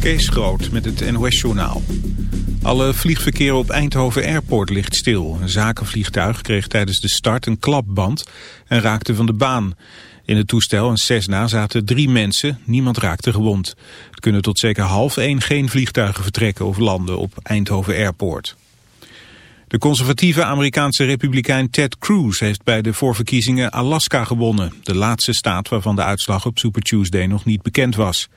Kees Groot met het NOS-journaal. Alle vliegverkeer op Eindhoven Airport ligt stil. Een zakenvliegtuig kreeg tijdens de start een klapband en raakte van de baan. In het toestel, een Cessna, zaten drie mensen. Niemand raakte gewond. Er kunnen tot zeker half één geen vliegtuigen vertrekken of landen op Eindhoven Airport. De conservatieve Amerikaanse republikein Ted Cruz heeft bij de voorverkiezingen Alaska gewonnen. De laatste staat waarvan de uitslag op Super Tuesday nog niet bekend was.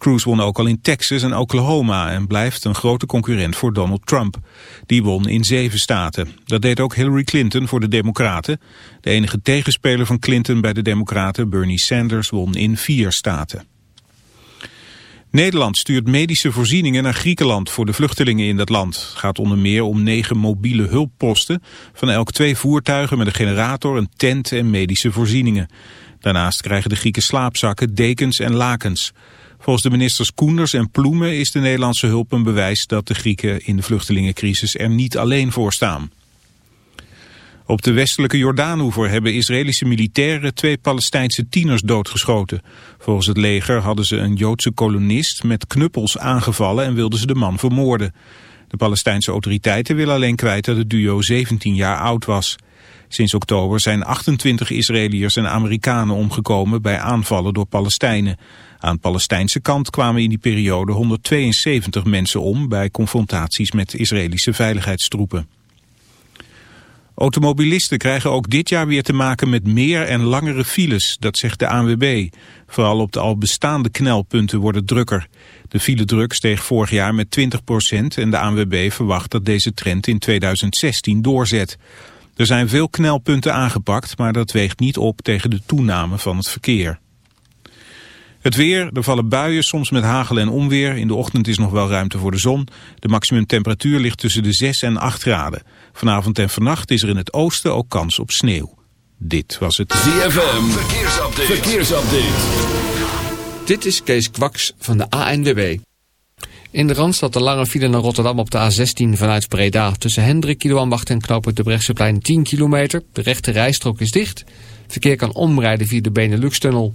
Cruz won ook al in Texas en Oklahoma en blijft een grote concurrent voor Donald Trump. Die won in zeven staten. Dat deed ook Hillary Clinton voor de Democraten. De enige tegenspeler van Clinton bij de Democraten, Bernie Sanders, won in vier staten. Nederland stuurt medische voorzieningen naar Griekenland voor de vluchtelingen in dat land. Het gaat onder meer om negen mobiele hulpposten, van elk twee voertuigen met een generator, een tent en medische voorzieningen. Daarnaast krijgen de Grieken slaapzakken, dekens en lakens. Volgens de ministers Koenders en Ploemen is de Nederlandse hulp een bewijs dat de Grieken in de vluchtelingencrisis er niet alleen voor staan. Op de westelijke Jordaanoever hebben Israëlische militairen twee Palestijnse tieners doodgeschoten. Volgens het leger hadden ze een Joodse kolonist met knuppels aangevallen en wilden ze de man vermoorden. De Palestijnse autoriteiten willen alleen kwijt dat het duo 17 jaar oud was. Sinds oktober zijn 28 Israëliërs en Amerikanen omgekomen bij aanvallen door Palestijnen. Aan de Palestijnse kant kwamen in die periode 172 mensen om bij confrontaties met Israëlische veiligheidstroepen. Automobilisten krijgen ook dit jaar weer te maken met meer en langere files, dat zegt de ANWB. Vooral op de al bestaande knelpunten worden drukker. De filedruk steeg vorig jaar met 20% en de ANWB verwacht dat deze trend in 2016 doorzet. Er zijn veel knelpunten aangepakt, maar dat weegt niet op tegen de toename van het verkeer. Het weer, er vallen buien, soms met hagel en onweer. In de ochtend is nog wel ruimte voor de zon. De maximumtemperatuur ligt tussen de 6 en 8 graden. Vanavond en vannacht is er in het oosten ook kans op sneeuw. Dit was het ZFM Verkeersupdate. Verkeersupdate. Dit is Kees Kwaks van de ANWB. In de Randstad de lange file naar Rotterdam op de A16 vanuit Breda. Tussen Hendrik, Kiloambacht en knooppunt de Brechtseplein 10 kilometer. De rechte rijstrook is dicht. Verkeer kan omrijden via de Benelux-tunnel.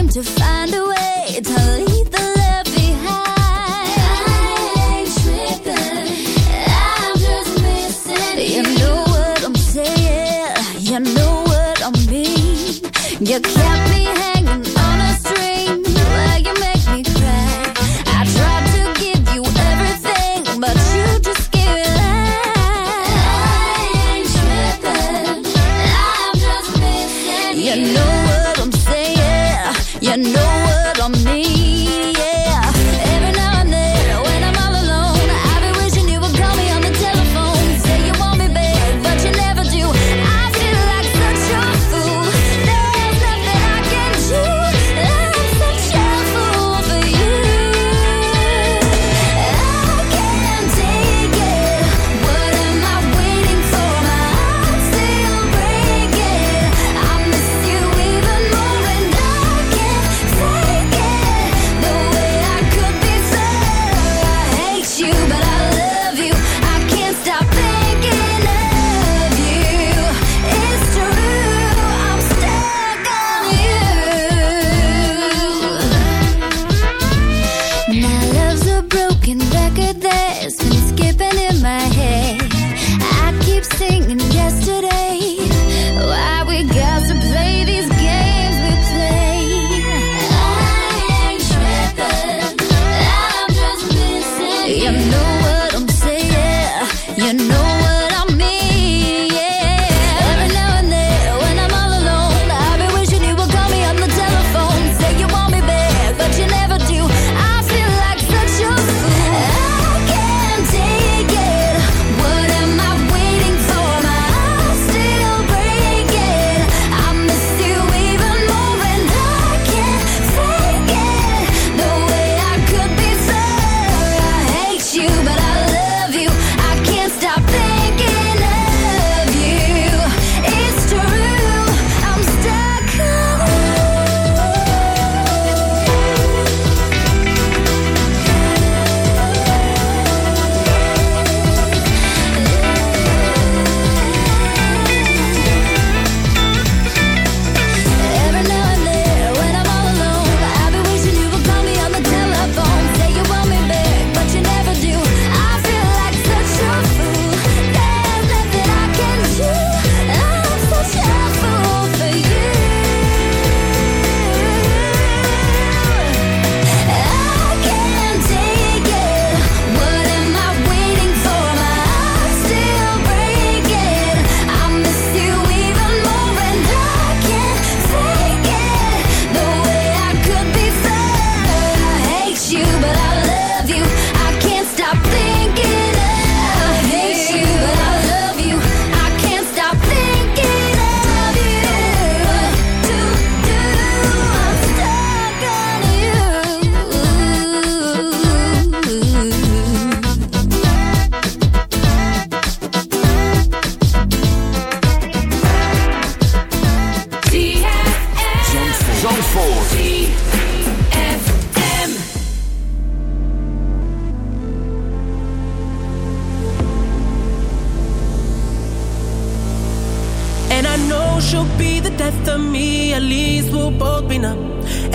Seem to find a way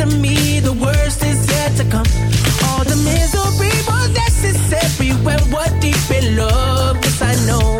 to me, the worst is yet to come. All the misery was necessary when we're deep in love, cause I know.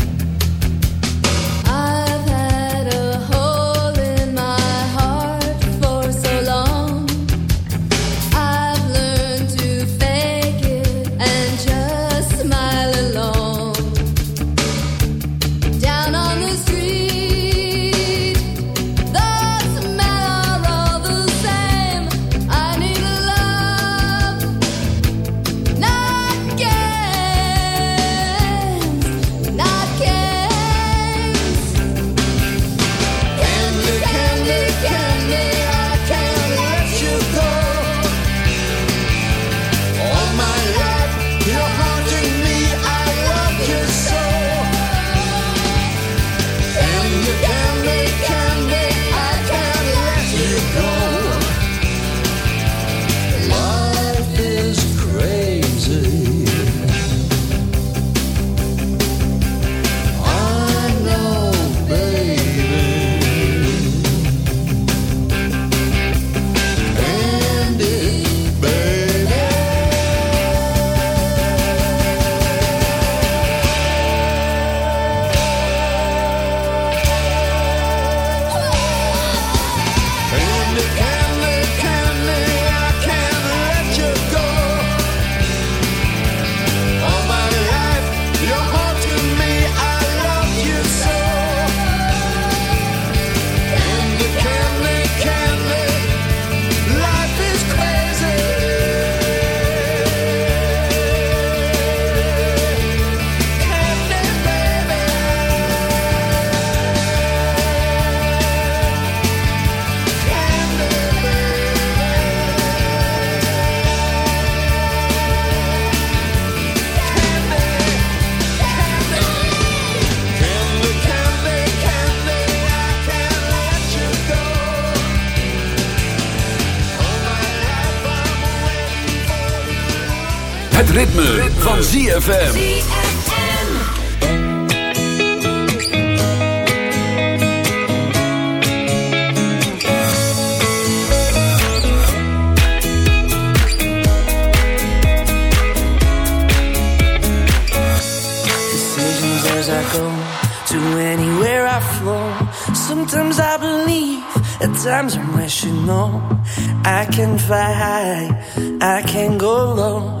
ritme, ritme. van ZFM. Decisions as I go to anywhere I flow. Sometimes I believe, at times I'm rational. I can fly high, I can go low.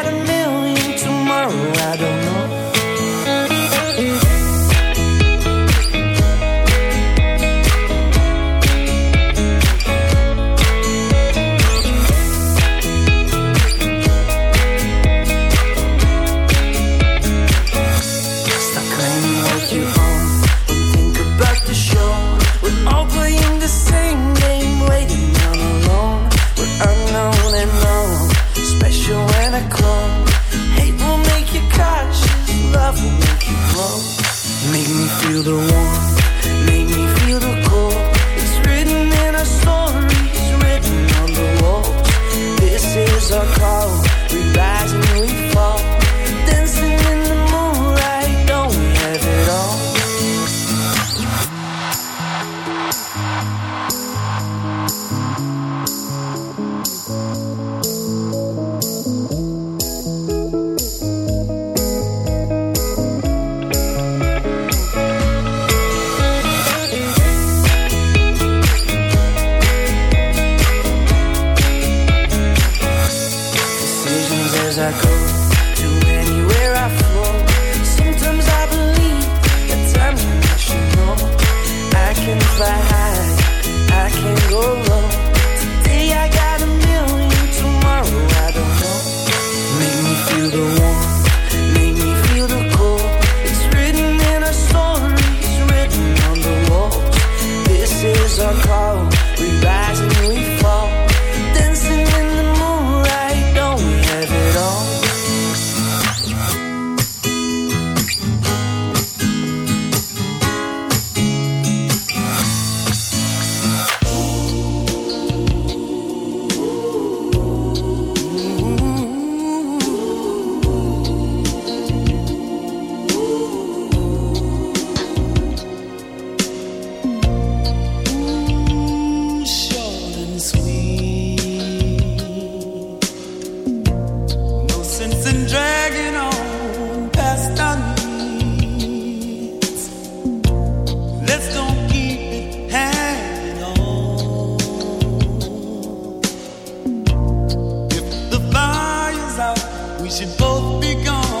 be gone.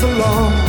So long.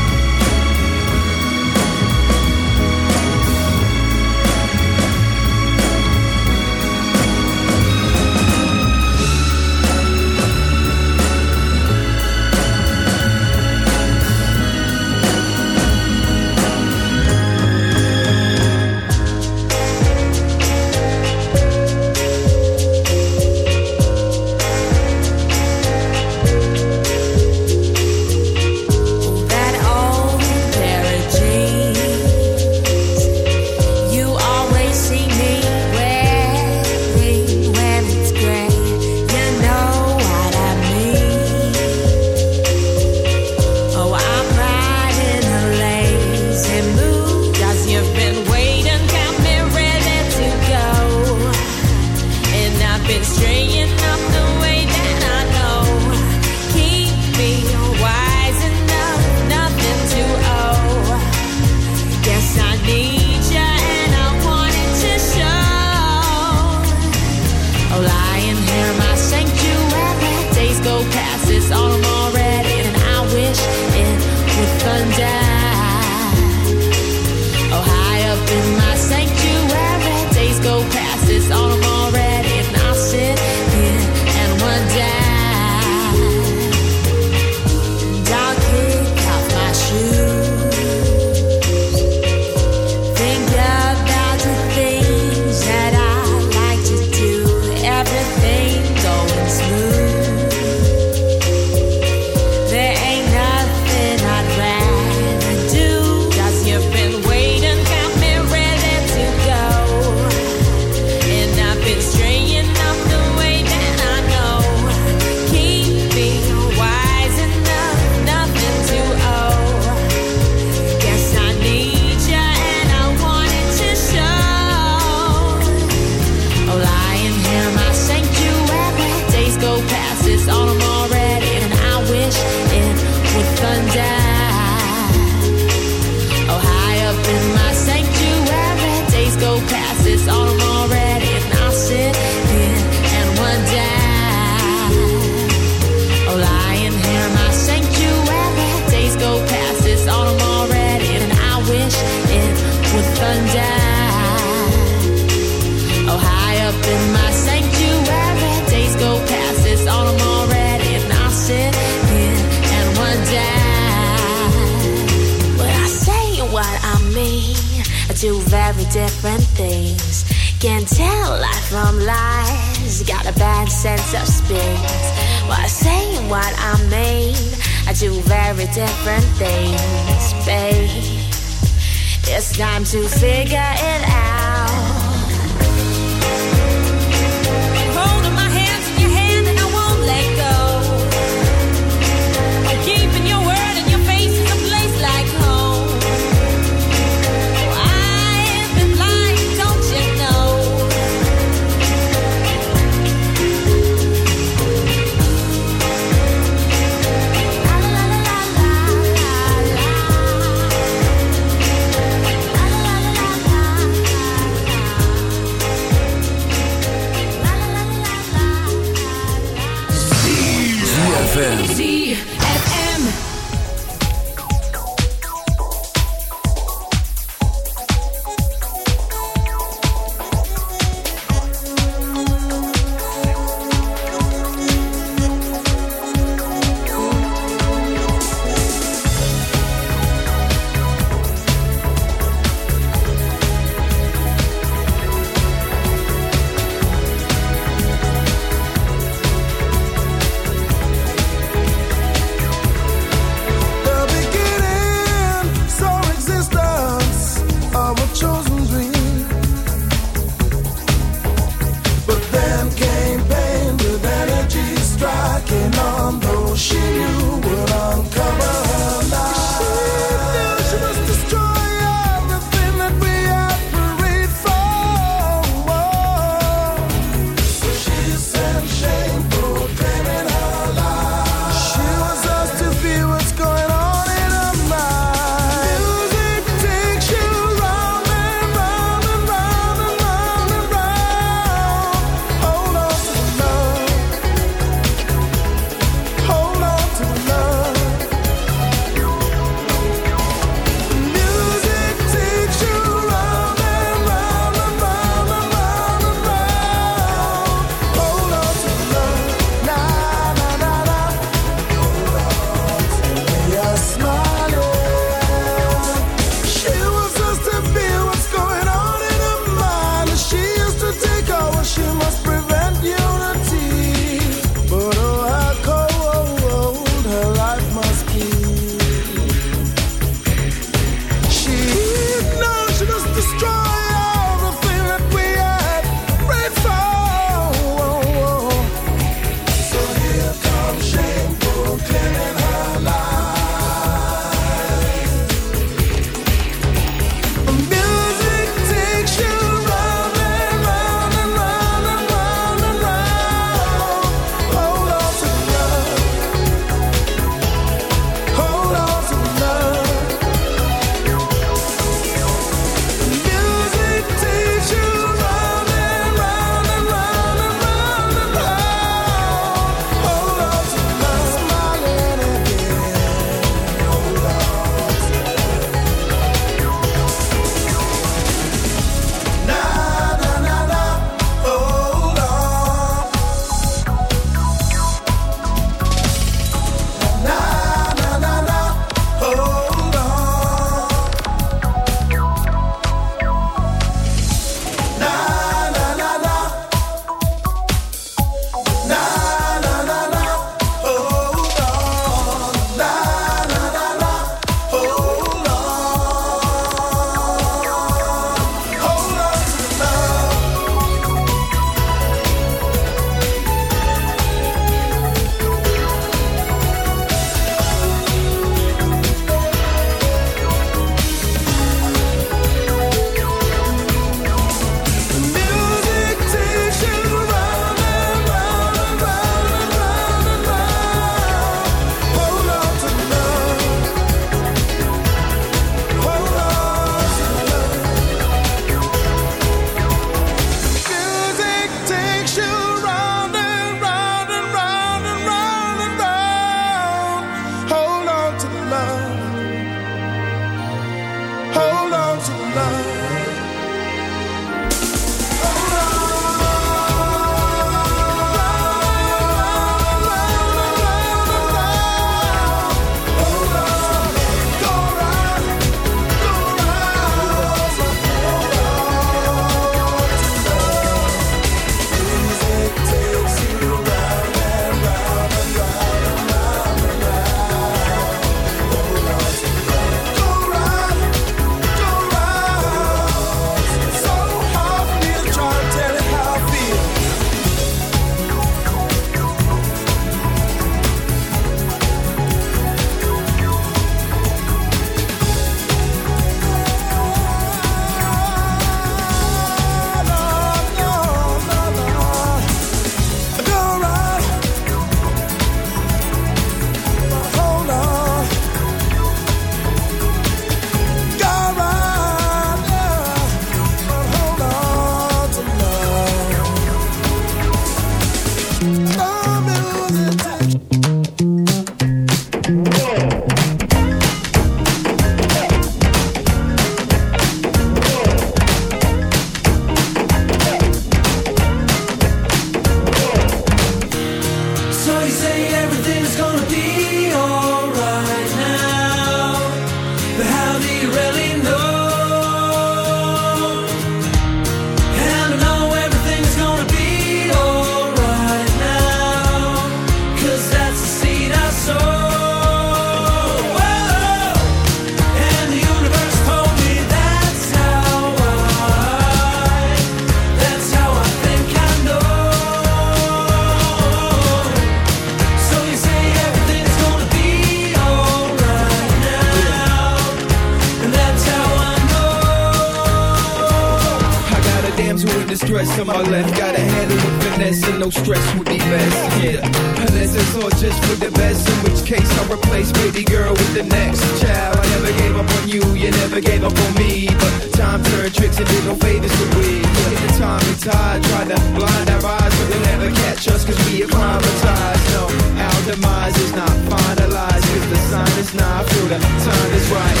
Dress on my left. Gotta handle with finesse and no stress would be best. Yeah, unless it's all just for the best. In which case I'll replace baby girl with the next child. I never gave up on you, you never gave up on me. But time turned tricks and did no favors to we. In the time we tied, tried to blind our eyes, but they'll never catch us cause we acclimatized. No, our demise is not finalized. Cause the sign is not, feel the time is right.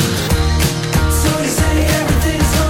So you say everything's gonna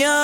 young